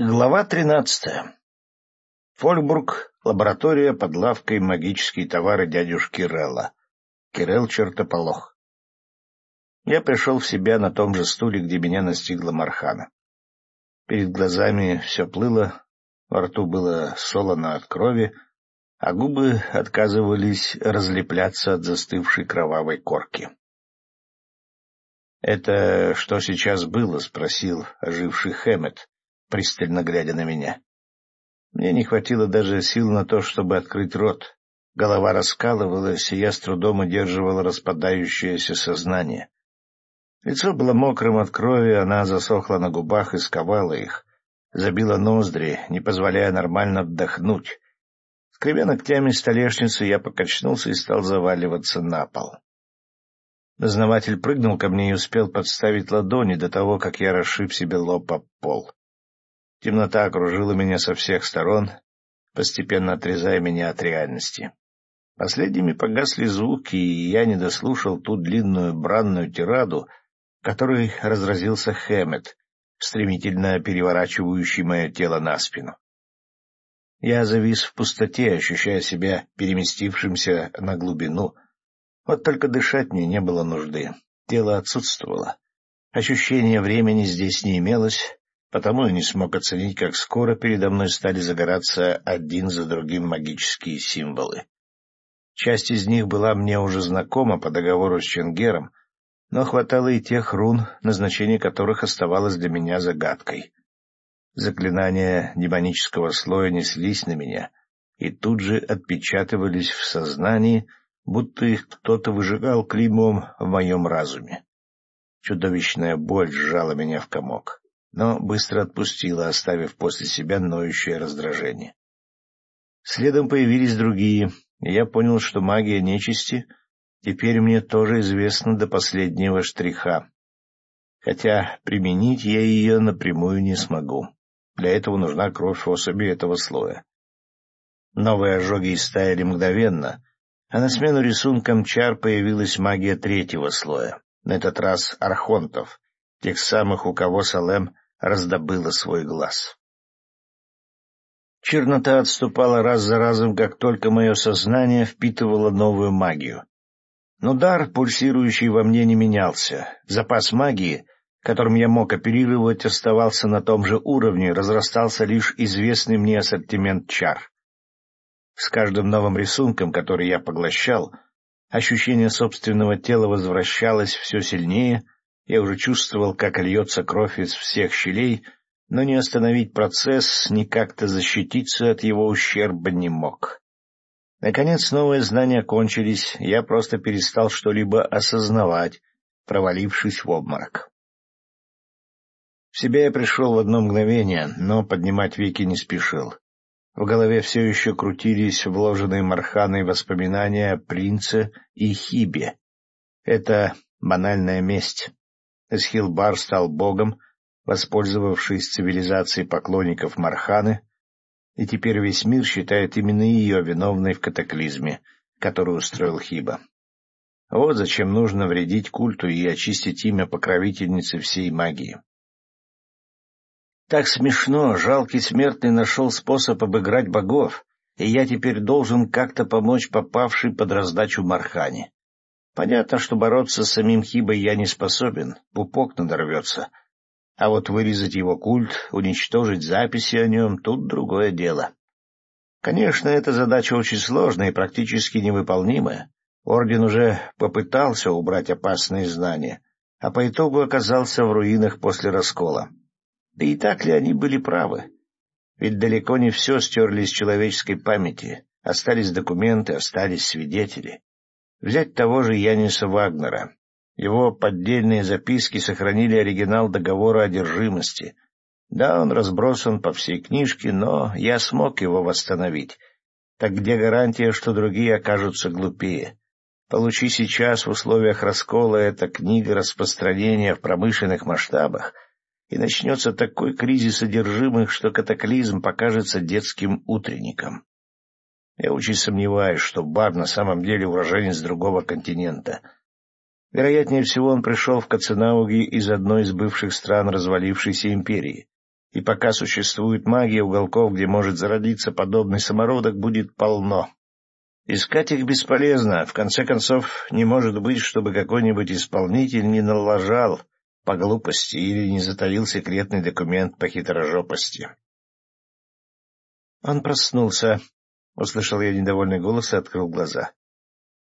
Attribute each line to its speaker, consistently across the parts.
Speaker 1: Глава тринадцатая. Фольбург, лаборатория под лавкой магические товары дядюшки Релла. Кирелл Чертополох. Я пришел в себя на том же стуле, где меня настигла Мархана. Перед глазами все плыло, во рту было солоно от крови, а губы отказывались разлепляться от застывшей кровавой корки. — Это что сейчас было? — спросил оживший Хэммет пристально глядя на меня. Мне не хватило даже сил на то, чтобы открыть рот. Голова раскалывалась, и я с трудом удерживал распадающееся сознание. Лицо было мокрым от крови, она засохла на губах и сковала их, забила ноздри, не позволяя нормально вдохнуть. Скребя ногтями столешницу, я покачнулся и стал заваливаться на пол. Дознаватель прыгнул ко мне и успел подставить ладони до того, как я расшиб себе лоб об пол. Темнота окружила меня со всех сторон, постепенно отрезая меня от реальности. Последними погасли звуки, и я не дослушал ту длинную бранную тираду, которой разразился Хэммет, стремительно переворачивающий мое тело на спину. Я завис в пустоте, ощущая себя переместившимся на глубину. Вот только дышать мне не было нужды. Тело отсутствовало. Ощущения времени здесь не имелось, потому я не смог оценить, как скоро передо мной стали загораться один за другим магические символы. Часть из них была мне уже знакома по договору с Ченгером, но хватало и тех рун, назначение которых оставалось для меня загадкой. Заклинания демонического слоя неслись на меня и тут же отпечатывались в сознании, будто их кто-то выжигал клеймом в моем разуме. Чудовищная боль сжала меня в комок но быстро отпустила, оставив после себя ноющее раздражение. Следом появились другие, и я понял, что магия нечисти теперь мне тоже известна до последнего штриха. Хотя применить я ее напрямую не смогу. Для этого нужна кровь особи этого слоя. Новые ожоги истаяли мгновенно, а на смену рисункам чар появилась магия третьего слоя, на этот раз архонтов, тех самых, у кого Салем раздобыла свой глаз. Чернота отступала раз за разом, как только мое сознание впитывало новую магию. Но дар, пульсирующий во мне, не менялся. Запас магии, которым я мог оперировать, оставался на том же уровне, разрастался лишь известный мне ассортимент чар. С каждым новым рисунком, который я поглощал, ощущение собственного тела возвращалось все сильнее — я уже чувствовал, как льется кровь из всех щелей, но не остановить процесс, ни как-то защититься от его ущерба не мог. Наконец новые знания кончились, я просто перестал что-либо осознавать, провалившись в обморок. В себя я пришел в одно мгновение, но поднимать веки не спешил. В голове все еще крутились вложенные Марханой воспоминания о принце и Хибе. Это банальная месть. Эсхилбар стал богом, воспользовавшись цивилизацией поклонников Марханы, и теперь весь мир считает именно ее виновной в катаклизме, который устроил Хиба. Вот зачем нужно вредить культу и очистить имя покровительницы всей магии. Так смешно, жалкий смертный нашел способ обыграть богов, и я теперь должен как-то помочь попавшей под раздачу Мархане. Понятно, что бороться с самим Хибой я не способен, пупок надорвется. А вот вырезать его культ, уничтожить записи о нем — тут другое дело. Конечно, эта задача очень сложная и практически невыполнимая. Орден уже попытался убрать опасные знания, а по итогу оказался в руинах после раскола. Да и так ли они были правы? Ведь далеко не все стерли из человеческой памяти, остались документы, остались свидетели. Взять того же Яниса Вагнера. Его поддельные записки сохранили оригинал договора одержимости. Да, он разбросан по всей книжке, но я смог его восстановить. Так где гарантия, что другие окажутся глупее? Получи сейчас в условиях раскола эта книга распространения в промышленных масштабах, и начнется такой кризис одержимых, что катаклизм покажется детским утренником. Я очень сомневаюсь, что Бар на самом деле уроженец другого континента. Вероятнее всего, он пришел в Каценауги из одной из бывших стран развалившейся империи. И пока существует магия, уголков, где может зародиться подобный самородок, будет полно. Искать их бесполезно. В конце концов, не может быть, чтобы какой-нибудь исполнитель не налажал по глупости или не затаил секретный документ по хитрожопости. Он проснулся. Услышал я недовольный голос и открыл глаза.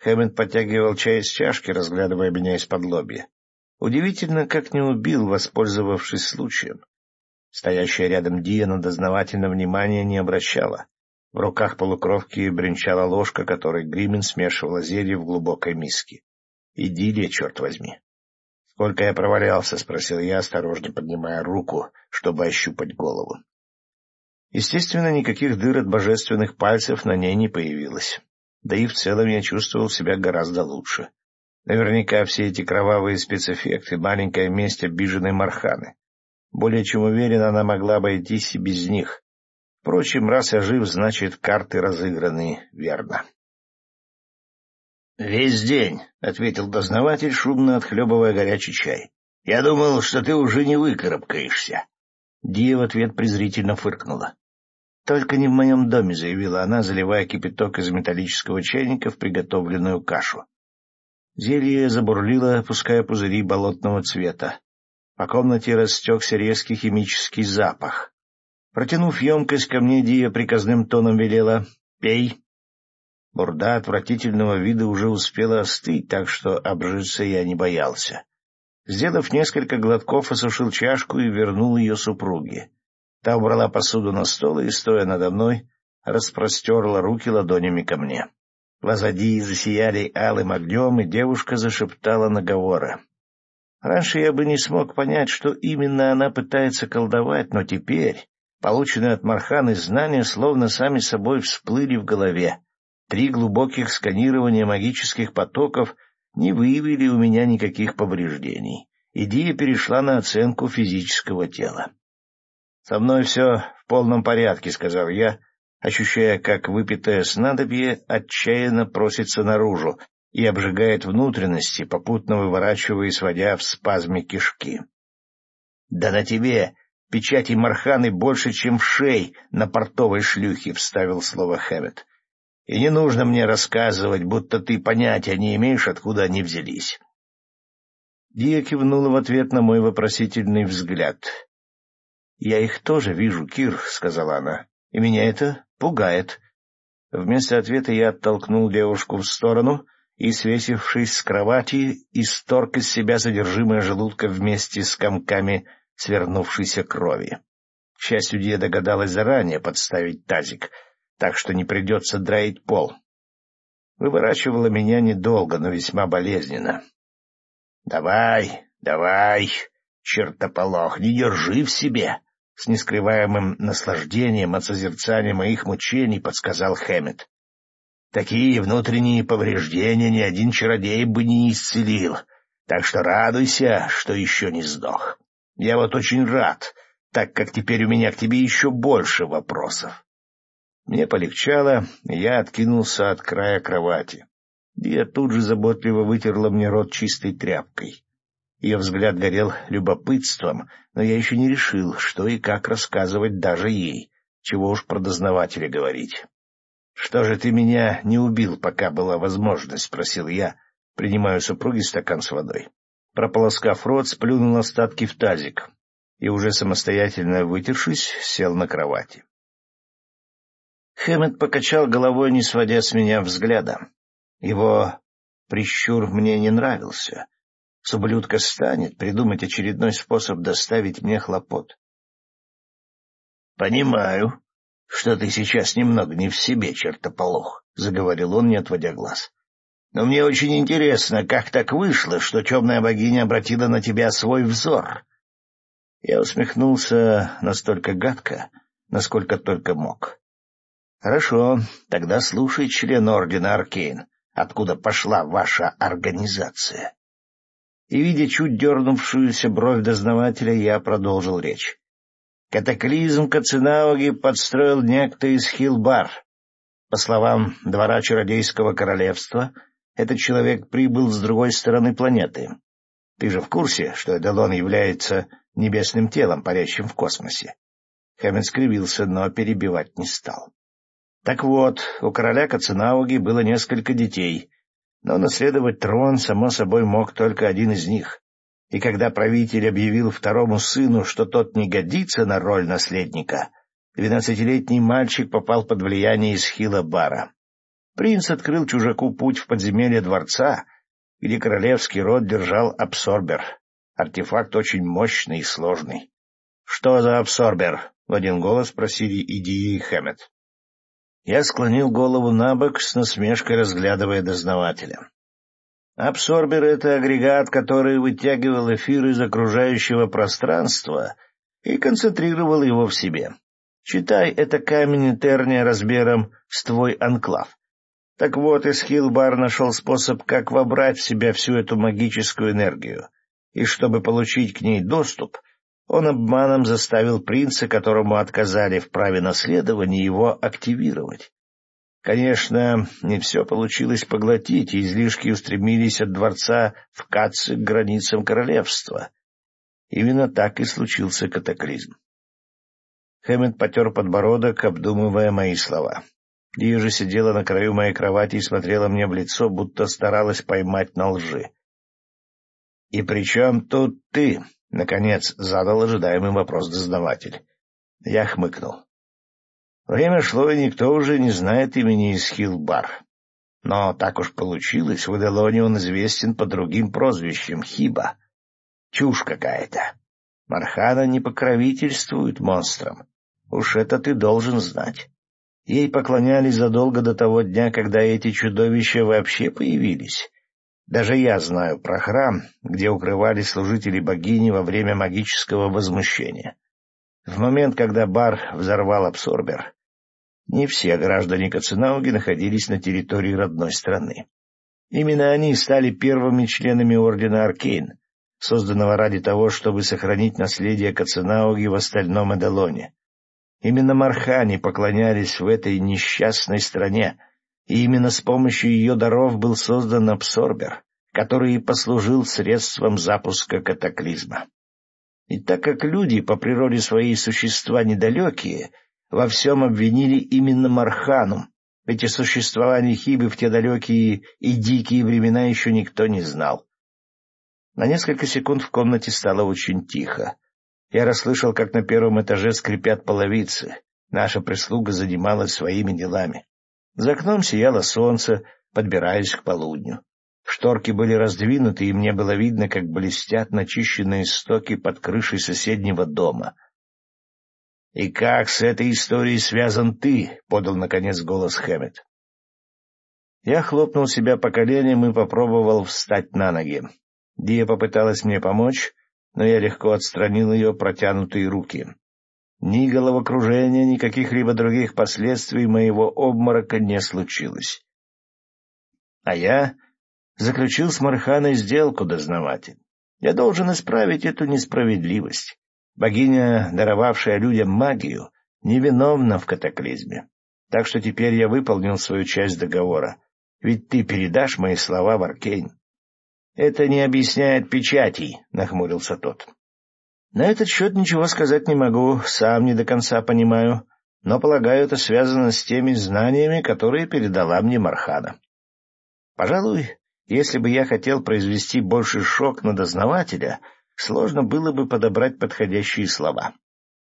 Speaker 1: Хэммонд подтягивал чай из чашки, разглядывая меня из-под лобья. Удивительно, как не убил, воспользовавшись случаем. Стоящая рядом Дия на дознавательно внимания не обращала. В руках полукровки бренчала ложка, которой Гримен смешивала зелье в глубокой миске. Идиллия, черт возьми. — Сколько я провалялся? — спросил я, осторожно поднимая руку, чтобы ощупать голову. Естественно, никаких дыр от божественных пальцев на ней не появилось. Да и в целом я чувствовал себя гораздо лучше. Наверняка все эти кровавые спецэффекты — маленькая месть обиженной Марханы. Более чем уверен, она могла обойтись и без них. Впрочем, раз я жив, значит, карты разыграны верно. — Весь день, — ответил дознаватель, шумно отхлебывая горячий чай. — Я думал, что ты уже не выкарабкаешься. Дия в ответ презрительно фыркнула. — Только не в моем доме, — заявила она, заливая кипяток из металлического чайника в приготовленную кашу. Зелье забурлило, пуская пузыри болотного цвета. По комнате растекся резкий химический запах. Протянув емкость ко мне, Дия приказным тоном велела «Пей». Бурда отвратительного вида уже успела остыть, так что обжиться я не боялся. Сделав несколько глотков, осушил чашку и вернул ее супруге. Та убрала посуду на стол и, стоя надо мной, распростерла руки ладонями ко мне. Глаза засияли алым огнем, и девушка зашептала наговоры. Раньше я бы не смог понять, что именно она пытается колдовать, но теперь полученные от Марханы знания словно сами собой всплыли в голове. Три глубоких сканирования магических потоков не выявили у меня никаких повреждений. Идея перешла на оценку физического тела. — Со мной все в полном порядке, — сказал я, ощущая, как выпитое снадобье отчаянно просится наружу и обжигает внутренности, попутно выворачивая и сводя в спазме кишки. — Да на тебе печати Марханы больше, чем шей на портовой шлюхе, — вставил слово Хэммет. — И не нужно мне рассказывать, будто ты понятия не имеешь, откуда они взялись. Дия кивнула в ответ на мой вопросительный взгляд. «Я их тоже вижу, Кир», — сказала она, — «и меня это пугает». Вместо ответа я оттолкнул девушку в сторону и, свесившись с кровати, исторг из себя содержимое желудка вместе с комками свернувшейся крови. К счастью, Дия догадалась заранее подставить тазик, так что не придется драить пол. Выворачивала меня недолго, но весьма болезненно. — Давай, давай, чертополох, не держи в себе! С нескрываемым наслаждением от созерцания моих мучений подсказал Хэммет. Такие внутренние повреждения ни один чародей бы не исцелил, так что радуйся, что еще не сдох. Я вот очень рад, так как теперь у меня к тебе еще больше вопросов. Мне полегчало, я откинулся от края кровати. Дия тут же заботливо вытерла мне рот чистой тряпкой. Ее взгляд горел любопытством, но я еще не решил, что и как рассказывать даже ей, чего уж про дознавателя говорить. — Что же ты меня не убил, пока была возможность? — спросил я, принимая у супруги стакан с водой. Прополоскав рот, сплюнул остатки в тазик и, уже самостоятельно вытершись, сел на кровати. Хэммет покачал головой, не сводя с меня взгляда. Его прищур мне не нравился, с ублюдка станет придумать очередной способ доставить мне хлопот. — Понимаю, что ты сейчас немного не в себе, чертополох, — заговорил он, не отводя глаз. — Но мне очень интересно, как так вышло, что темная богиня обратила на тебя свой взор. Я усмехнулся настолько гадко, насколько только мог. — Хорошо, тогда слушай, член Ордена Аркейн, откуда пошла ваша организация и, видя чуть дернувшуюся бровь дознавателя, я продолжил речь. Катаклизм Кацинауги подстроил некто из Хилбар. По словам двора Чародейского королевства, этот человек прибыл с другой стороны планеты. Ты же в курсе, что Эдалон является небесным телом, парящим в космосе. Хэммонд скривился, но перебивать не стал. Так вот, у короля Каценауги было несколько детей, но наследовать трон, само собой, мог только один из них. И когда правитель объявил второму сыну, что тот не годится на роль наследника, двенадцатилетний мальчик попал под влияние Исхила Бара. Принц открыл чужаку путь в подземелье дворца, где королевский род держал абсорбер. Артефакт очень мощный и сложный. — Что за абсорбер? — в один голос спросили Идии и Хэммет. Я склонил голову на бок, с насмешкой разглядывая дознавателя. Абсорбер — это агрегат, который вытягивал эфир из окружающего пространства и концентрировал его в себе. Считай, это камень Этерния размером с твой анклав. Так вот, Исхилбар нашел способ, как вобрать в себя всю эту магическую энергию. И чтобы получить к ней доступ, он обманом заставил принца, которому отказали в праве наследования, его активировать. Конечно, не все получилось поглотить, и излишки устремились от дворца в Катце к границам королевства. Именно так и случился катаклизм. Хэммет потер подбородок, обдумывая мои слова. Лия же сидела на краю моей кровати и смотрела мне в лицо, будто старалась поймать на лжи. — И при чем тут ты? — наконец задал ожидаемый вопрос дознаватель. Я хмыкнул. Время шло, и никто уже не знает имени Исхилбар. Но так уж получилось, в Эделоне он известен по другим прозвищам Хиба. Чушь какая-то. Мархана не покровительствует монстрам. Уж это ты должен знать. Ей поклонялись задолго до того дня, когда эти чудовища вообще появились. Даже я знаю про храм, где укрывались служители богини во время магического возмущения. В момент, когда бар взорвал абсорбер, не все граждане Каценауги находились на территории родной страны. Именно они стали первыми членами Ордена Аркейн, созданного ради того, чтобы сохранить наследие Каценауги в остальном Эдалоне. Именно Мархани поклонялись в этой несчастной стране, и именно с помощью ее даров был создан абсорбер, который и послужил средством запуска катаклизма. И так как люди по природе своей существа недалекие, во всем обвинили именно Мархану, ведь о существовании Хибы в те далекие и дикие времена еще никто не знал. На несколько секунд в комнате стало очень тихо. Я расслышал, как на первом этаже скрипят половицы. Наша прислуга занималась своими делами. За окном сияло солнце, подбираясь к полудню. Шторки были раздвинуты, и мне было видно, как блестят начищенные стоки под крышей соседнего дома. — И как с этой историей связан ты? — подал, наконец, голос Хэммет. Я хлопнул себя по коленям и попробовал встать на ноги. Дия попыталась мне помочь, но я легко отстранил ее протянутые руки. Ни головокружения, ни каких-либо других последствий моего обморока не случилось. А я заключил с Марханой сделку, дознаватель. Я должен исправить эту несправедливость. Богиня, даровавшая людям магию, невиновна в катаклизме. Так что теперь я выполнил свою часть договора. Ведь ты передашь мои слова в Аркейн. — Это не объясняет печатей, — нахмурился тот. — На этот счет ничего сказать не могу, сам не до конца понимаю, но, полагаю, это связано с теми знаниями, которые передала мне Мархана. Пожалуй, если бы я хотел произвести больший шок на дознавателя, сложно было бы подобрать подходящие слова.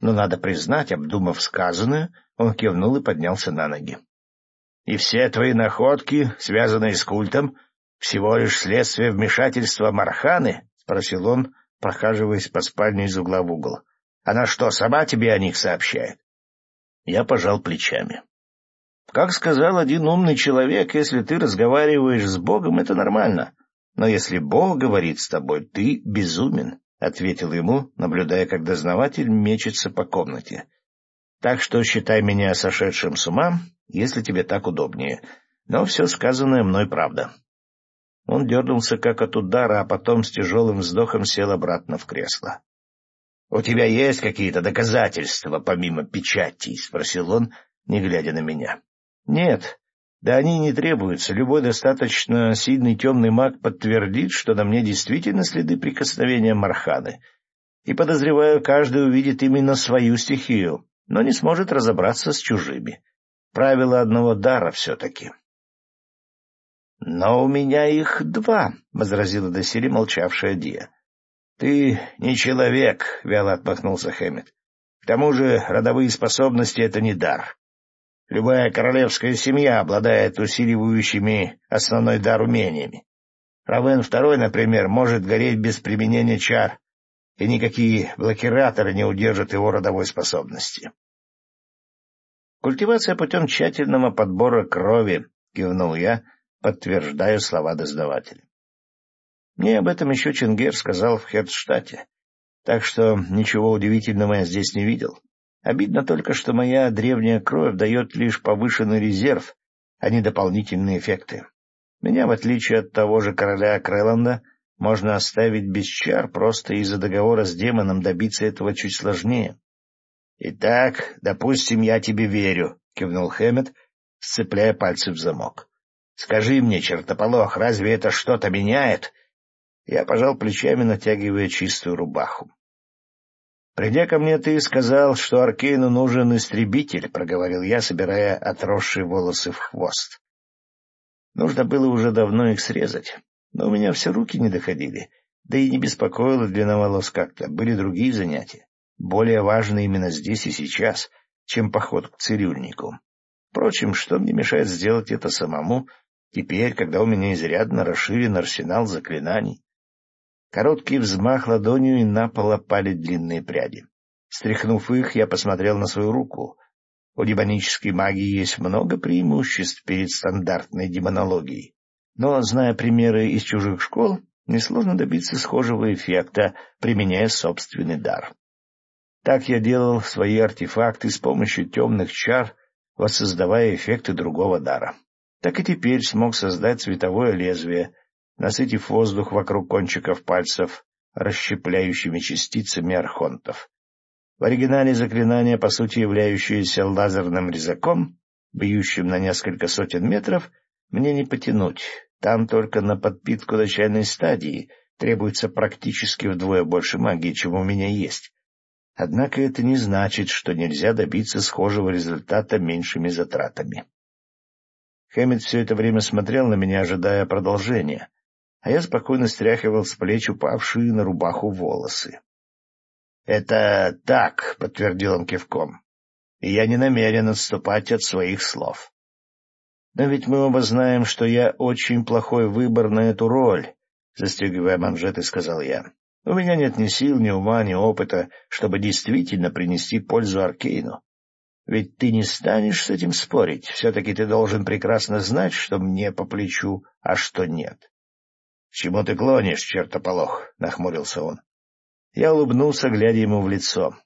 Speaker 1: Но надо признать, обдумав сказанное, он кивнул и поднялся на ноги. — И все твои находки, связанные с культом, — Всего лишь следствие вмешательства Марханы? — спросил он, прохаживаясь по спальне из угла в угол. — Она что, сама тебе о них сообщает? Я пожал плечами. Как сказал один умный человек, если ты разговариваешь с Богом, это нормально. Но если Бог говорит с тобой, ты безумен, — ответил ему, наблюдая, как дознаватель мечется по комнате. — Так что считай меня сошедшим с ума, если тебе так удобнее. Но все сказанное мной правда. Он дернулся как от удара, а потом с тяжелым вздохом сел обратно в кресло. — У тебя есть какие-то доказательства, помимо печатей? — спросил он, не глядя на меня. — Нет. Да они не требуются. Любой достаточно сильный темный маг подтвердит, что на мне действительно следы прикосновения Марханы. и, подозреваю, каждый увидит именно свою стихию, но не сможет разобраться с чужими. Правило одного дара все-таки. — Но у меня их два, — возразила доселе молчавшая Дия. — Ты не человек, — вяло отмахнулся Хэммет. — К тому же родовые способности — это не дар. Любая королевская семья обладает усиливающими основной дар умениями. Равен II, например, может гореть без применения чар, и никакие блокираторы не удержат его родовой способности. «Культивация путем тщательного подбора крови», — кивнул я, подтверждая слова дознавателя. Мне об этом еще Чингер сказал в Херцштате, так что ничего удивительного я здесь не видел. Обидно только, что моя древняя кровь дает лишь повышенный резерв, а не дополнительные эффекты. Меня, в отличие от того же короля Крэланда, можно оставить без чар, просто из-за договора с демоном добиться этого чуть сложнее. — Итак, допустим, я тебе верю, — кивнул Хэммет, сцепляя пальцы в замок. — Скажи мне, чертополох, разве это что-то меняет? Я пожал плечами, натягивая чистую рубаху. — Придя ко мне, ты сказал, что Аркейну нужен истребитель, — проговорил я, собирая отросшие волосы в хвост. Нужно было уже давно их срезать, но у меня все руки не доходили, да и не беспокоило длина волос как-то, были другие занятия более важно именно здесь и сейчас, чем поход к цирюльнику. Впрочем, что мне мешает сделать это самому, теперь, когда у меня изрядно расширен арсенал заклинаний? Короткий взмах ладонью, и на пол опали длинные пряди. Стряхнув их, я посмотрел на свою руку. У демонической магии есть много преимуществ перед стандартной демонологией. Но, зная примеры из чужих школ, несложно добиться схожего эффекта, применяя собственный дар. Так я делал свои артефакты с помощью темных чар, воссоздавая эффекты другого дара. Так и теперь смог создать световое лезвие, насытив воздух вокруг кончиков пальцев расщепляющими частицами архонтов. В оригинале заклинание, по сути являющееся лазерным резаком, бьющим на несколько сотен метров, мне не потянуть. Там только на подпитку начальной стадии требуется практически вдвое больше магии, чем у меня есть. Однако это не значит, что нельзя добиться схожего результата меньшими затратами. Хэммит все это время смотрел на меня, ожидая продолжения, а я спокойно стряхивал с плеч упавшие на рубаху волосы. — Это так, — подтвердил он кивком, — и я не намерен отступать от своих слов. — Но ведь мы оба знаем, что я очень плохой выбор на эту роль, — застегивая манжеты, сказал я. У меня нет ни сил, ни ума, ни опыта, чтобы действительно принести пользу Аркейну. Ведь ты не станешь с этим спорить, все-таки ты должен прекрасно знать, что мне по плечу, а что нет. — К чему ты клонишь, чертополох? — нахмурился он. Я улыбнулся, глядя ему в лицо.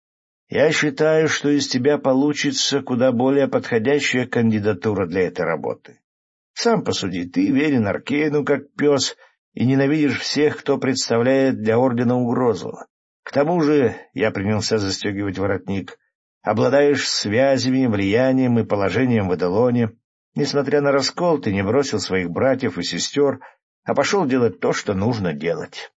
Speaker 1: — Я считаю, что из тебя получится куда более подходящая кандидатура для этой работы. Сам посуди, ты верен Аркейну как пес — и ненавидишь всех, кто представляет для ордена угрозу. К тому же, я принялся застегивать воротник, обладаешь связями, влиянием и положением в Эделоне. Несмотря на раскол, ты не бросил своих братьев и сестер, а пошел делать то, что нужно делать.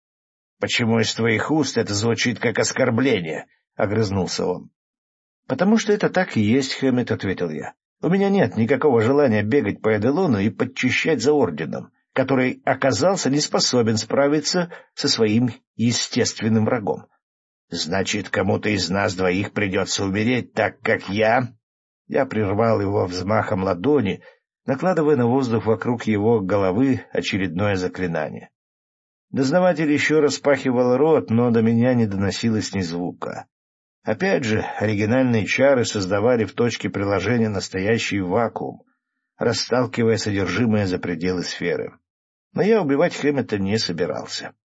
Speaker 1: — Почему из твоих уст это звучит как оскорбление? — огрызнулся он. — Потому что это так и есть, — Хэммет ответил я. — У меня нет никакого желания бегать по Эделону и подчищать за орденом который оказался не способен справиться со своим естественным врагом. Значит, кому-то из нас двоих придется умереть, так как я... Я прервал его взмахом ладони, накладывая на воздух вокруг его головы очередное заклинание. Дознаватель еще распахивал рот, но до меня не доносилось ни звука. Опять же, оригинальные чары создавали в точке приложения настоящий вакуум, расталкивая содержимое за пределы сферы. Но я убивать Хэммета не собирался. —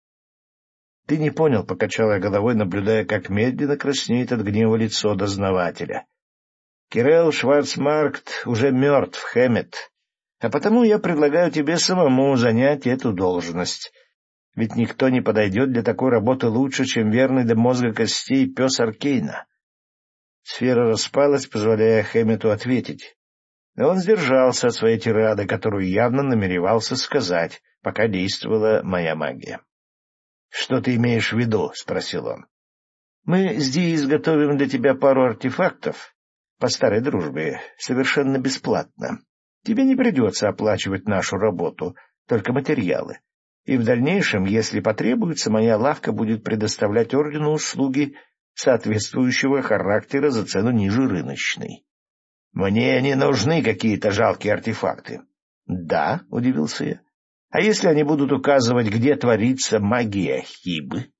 Speaker 1: Ты не понял, — покачал я головой, наблюдая, как медленно краснеет от гнева лицо дознавателя. — Кирелл Шварцмаркт уже мертв, Хэммет, а потому я предлагаю тебе самому занять эту должность. Ведь никто не подойдет для такой работы лучше, чем верный до мозга костей пес Аркейна. Сфера распалась, позволяя Хэммету ответить. Но он сдержался от своей тирады, которую явно намеревался сказать, пока действовала моя магия. Что ты имеешь в виду? — спросил он. — Мы здесь изготовим для тебя пару артефактов по старой дружбе, совершенно бесплатно. Тебе не придется оплачивать нашу работу, только материалы. И в дальнейшем, если потребуется, моя лавка будет предоставлять ордену услуги соответствующего характера за цену ниже рыночной. — Мне не нужны какие-то жалкие артефакты. — Да, — удивился я. — А если они будут указывать, где творится магия Хибы?